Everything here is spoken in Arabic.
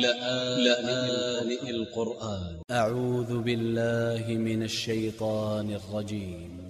لآن القرآن. أ ع ل ل من ا ل ل